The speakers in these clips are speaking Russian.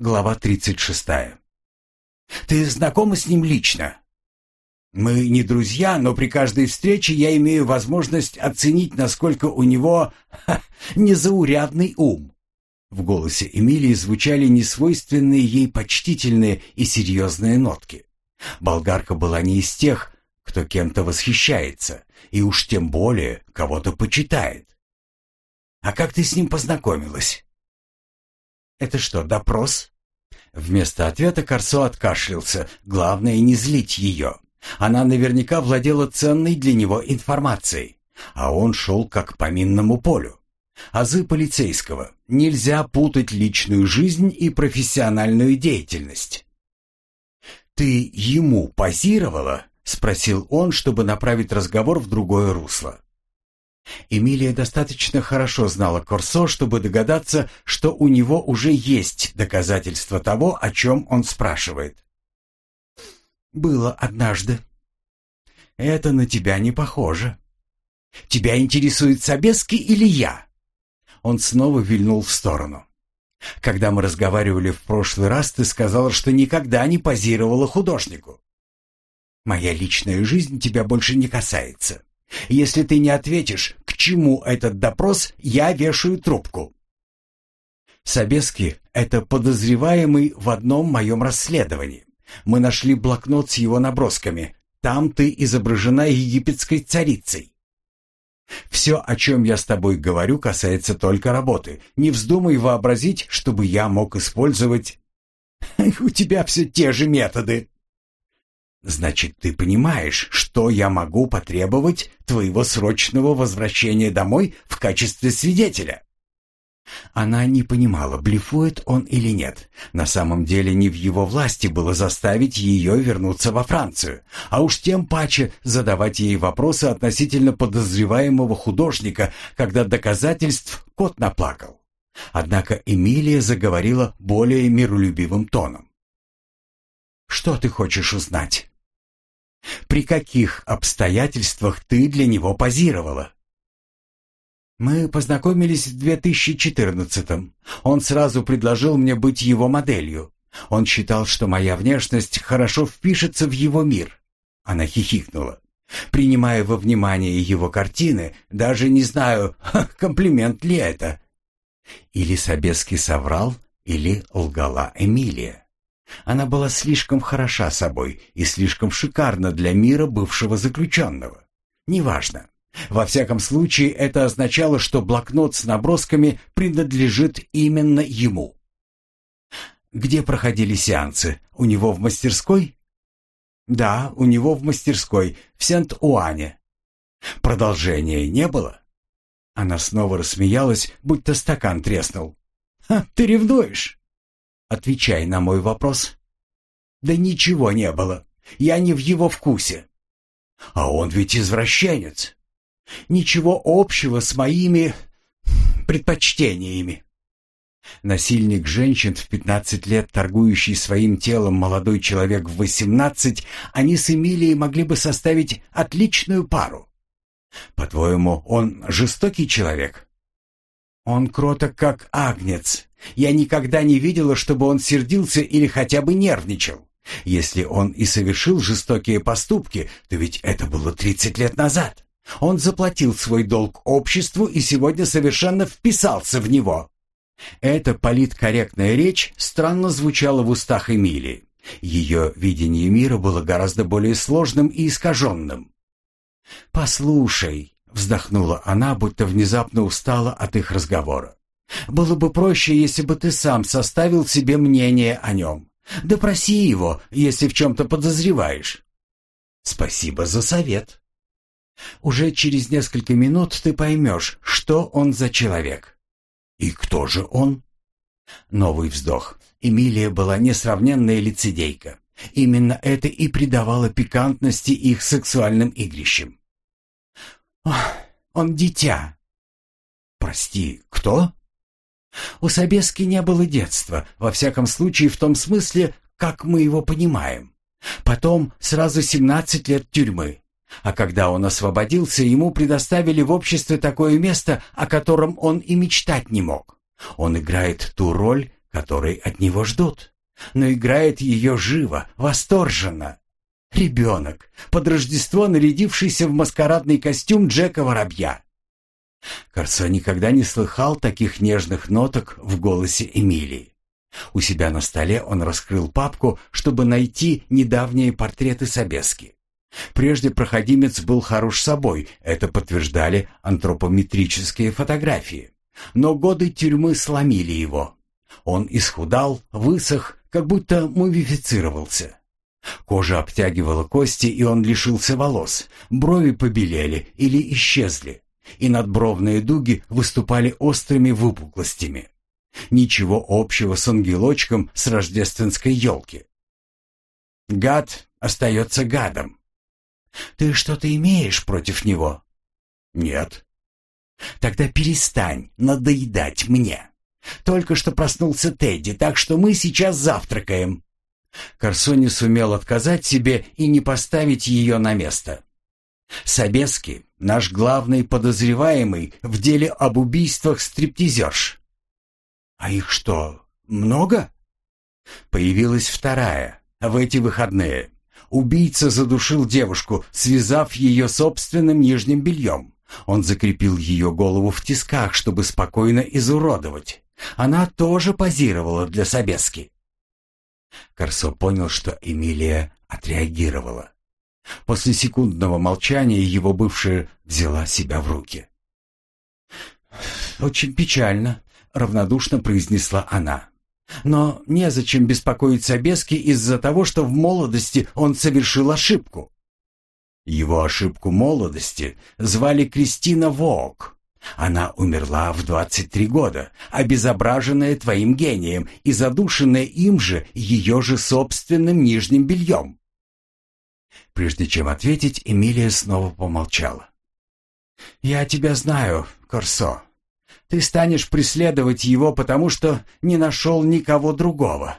Глава 36. «Ты знакома с ним лично?» «Мы не друзья, но при каждой встрече я имею возможность оценить, насколько у него ха, незаурядный ум». В голосе Эмилии звучали несвойственные ей почтительные и серьезные нотки. Болгарка была не из тех, кто кем-то восхищается, и уж тем более кого-то почитает. «А как ты с ним познакомилась?» «Это что, допрос?» Вместо ответа Корсо откашлялся. Главное, не злить ее. Она наверняка владела ценной для него информацией. А он шел как по минному полю. Азы полицейского. Нельзя путать личную жизнь и профессиональную деятельность. «Ты ему позировала?» — спросил он, чтобы направить разговор в другое русло. Эмилия достаточно хорошо знала Корсо, чтобы догадаться, что у него уже есть доказательства того, о чем он спрашивает. «Было однажды. Это на тебя не похоже. Тебя интересует Собески или я?» Он снова вильнул в сторону. «Когда мы разговаривали в прошлый раз, ты сказала, что никогда не позировала художнику. Моя личная жизнь тебя больше не касается. Если ты не ответишь, чему этот допрос, я вешаю трубку. Собески — это подозреваемый в одном моем расследовании. Мы нашли блокнот с его набросками. Там ты изображена египетской царицей. Все, о чем я с тобой говорю, касается только работы. Не вздумай вообразить, чтобы я мог использовать... У тебя все те же методы. Значит, ты понимаешь, что я могу потребовать твоего срочного возвращения домой в качестве свидетеля?» Она не понимала, блефует он или нет. На самом деле не в его власти было заставить ее вернуться во Францию, а уж тем паче задавать ей вопросы относительно подозреваемого художника, когда доказательств кот наплакал. Однако Эмилия заговорила более миролюбивым тоном. «Что ты хочешь узнать?» При каких обстоятельствах ты для него позировала? Мы познакомились в 2014-м. Он сразу предложил мне быть его моделью. Он считал, что моя внешность хорошо впишется в его мир. Она хихикнула. Принимая во внимание его картины, даже не знаю, комплимент ли это. Или Собеский соврал, или лгала Эмилия. Она была слишком хороша собой и слишком шикарна для мира бывшего заключенного. Неважно. Во всяком случае, это означало, что блокнот с набросками принадлежит именно ему. Где проходили сеансы? У него в мастерской? Да, у него в мастерской, в Сент-Уане. Продолжения не было? Она снова рассмеялась, будто стакан треснул. «Ха, ты ревнуешь?» Отвечай на мой вопрос. Да ничего не было. Я не в его вкусе. А он ведь извращенец. Ничего общего с моими предпочтениями. Насильник женщин в 15 лет, торгующий своим телом молодой человек в 18, они с Эмилией могли бы составить отличную пару. По-твоему, он жестокий человек? Он кроток, как агнец. Я никогда не видела, чтобы он сердился или хотя бы нервничал. Если он и совершил жестокие поступки, то ведь это было 30 лет назад. Он заплатил свой долг обществу и сегодня совершенно вписался в него. Эта политкорректная речь странно звучала в устах Эмилии. Ее видение мира было гораздо более сложным и искаженным. «Послушай», — вздохнула она, будто внезапно устала от их разговора. Было бы проще, если бы ты сам составил себе мнение о нем. Допроси его, если в чем-то подозреваешь. Спасибо за совет. Уже через несколько минут ты поймешь, что он за человек. И кто же он? Новый вздох. Эмилия была несравненная лицедейка. Именно это и придавало пикантности их сексуальным игрищам. Он дитя. Прости, кто? У Собески не было детства, во всяком случае в том смысле, как мы его понимаем. Потом сразу 17 лет тюрьмы. А когда он освободился, ему предоставили в обществе такое место, о котором он и мечтать не мог. Он играет ту роль, которой от него ждут, но играет ее живо, восторженно. Ребенок, под Рождество нарядившийся в маскарадный костюм Джека Воробья. Корсо никогда не слыхал таких нежных ноток в голосе Эмилии. У себя на столе он раскрыл папку, чтобы найти недавние портреты Собески. Прежде проходимец был хорош собой, это подтверждали антропометрические фотографии. Но годы тюрьмы сломили его. Он исхудал, высох, как будто мумифицировался. Кожа обтягивала кости, и он лишился волос. Брови побелели или исчезли, и надбровные дуги выступали острыми выпуклостями. Ничего общего с ангелочком с рождественской елки. Гад остается гадом. Ты что-то имеешь против него? Нет. Тогда перестань надоедать мне. Только что проснулся Тедди, так что мы сейчас завтракаем. Корсо сумел отказать себе и не поставить ее на место. Собески — наш главный подозреваемый в деле об убийствах стриптизерш. А их что, много? Появилась вторая, в эти выходные. Убийца задушил девушку, связав ее собственным нижним бельем. Он закрепил ее голову в тисках, чтобы спокойно изуродовать. Она тоже позировала для Собески. Корсо понял, что Эмилия отреагировала. После секундного молчания его бывшая взяла себя в руки. «Очень печально», — равнодушно произнесла она. «Но незачем беспокоить Собески из-за того, что в молодости он совершил ошибку». Его ошибку молодости звали Кристина Вок. Она умерла в 23 года, обезображенная твоим гением и задушенная им же ее же собственным нижним бельем. Прежде чем ответить, Эмилия снова помолчала. «Я тебя знаю, Корсо. Ты станешь преследовать его, потому что не нашел никого другого.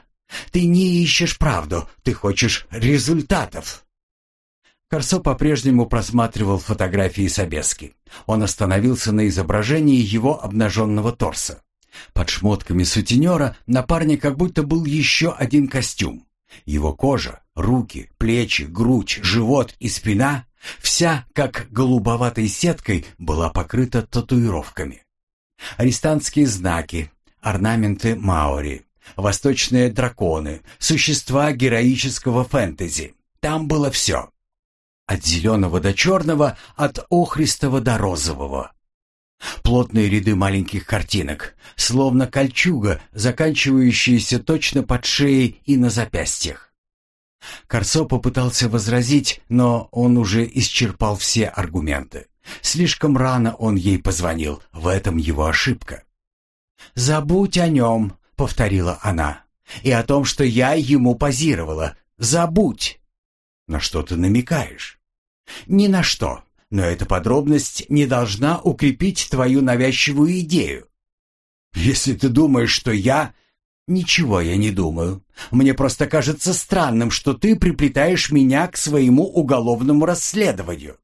Ты не ищешь правду, ты хочешь результатов. Корсо по-прежнему просматривал фотографии Собески. Он остановился на изображении его обнаженного торса. Под шмотками сутенера на парне как будто был еще один костюм. Его кожа, руки, плечи, грудь, живот и спина вся, как голубоватой сеткой, была покрыта татуировками. Арестантские знаки, орнаменты маори, восточные драконы, существа героического фэнтези. Там было все. От зеленого до черного, от охристого до розового. Плотные ряды маленьких картинок, словно кольчуга, заканчивающиеся точно под шеей и на запястьях. Корсо попытался возразить, но он уже исчерпал все аргументы. Слишком рано он ей позвонил, в этом его ошибка. «Забудь о нем», — повторила она, — «и о том, что я ему позировала. Забудь». На что ты намекаешь? Ни на что, но эта подробность не должна укрепить твою навязчивую идею. Если ты думаешь, что я... Ничего я не думаю. Мне просто кажется странным, что ты приплетаешь меня к своему уголовному расследованию.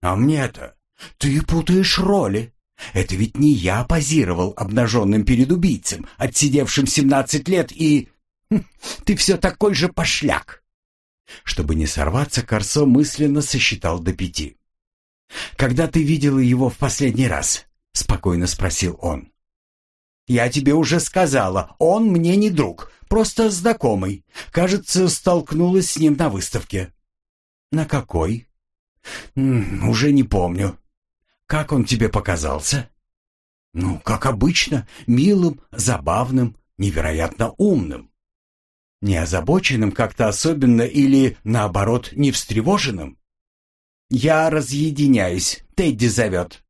А мне-то... Ты путаешь роли. Это ведь не я позировал обнаженным перед убийцем, отсидевшим семнадцать лет, и... Хм, ты все такой же пошляк. Чтобы не сорваться, Корсо мысленно сосчитал до пяти. «Когда ты видела его в последний раз?» — спокойно спросил он. «Я тебе уже сказала, он мне не друг, просто знакомый. Кажется, столкнулась с ним на выставке». «На какой?» «Уже не помню». «Как он тебе показался?» «Ну, как обычно, милым, забавным, невероятно умным». Не озабоченным как-то особенно или, наоборот, не встревоженным? «Я разъединяюсь, Тедди зовет».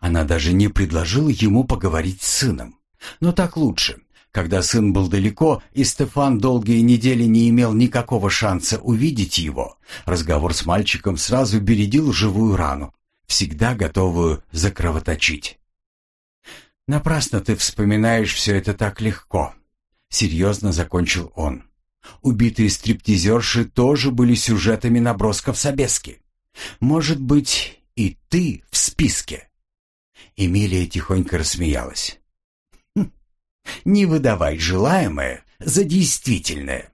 Она даже не предложила ему поговорить с сыном. Но так лучше. Когда сын был далеко, и Стефан долгие недели не имел никакого шанса увидеть его, разговор с мальчиком сразу бередил живую рану, всегда готовую закровоточить. «Напрасно ты вспоминаешь все это так легко», — серьезно закончил он. Убитые стриптизерши тоже были сюжетами набросков Собески. Может быть, и ты в списке?» Эмилия тихонько рассмеялась. «Хм, Не выдавай желаемое за действительное.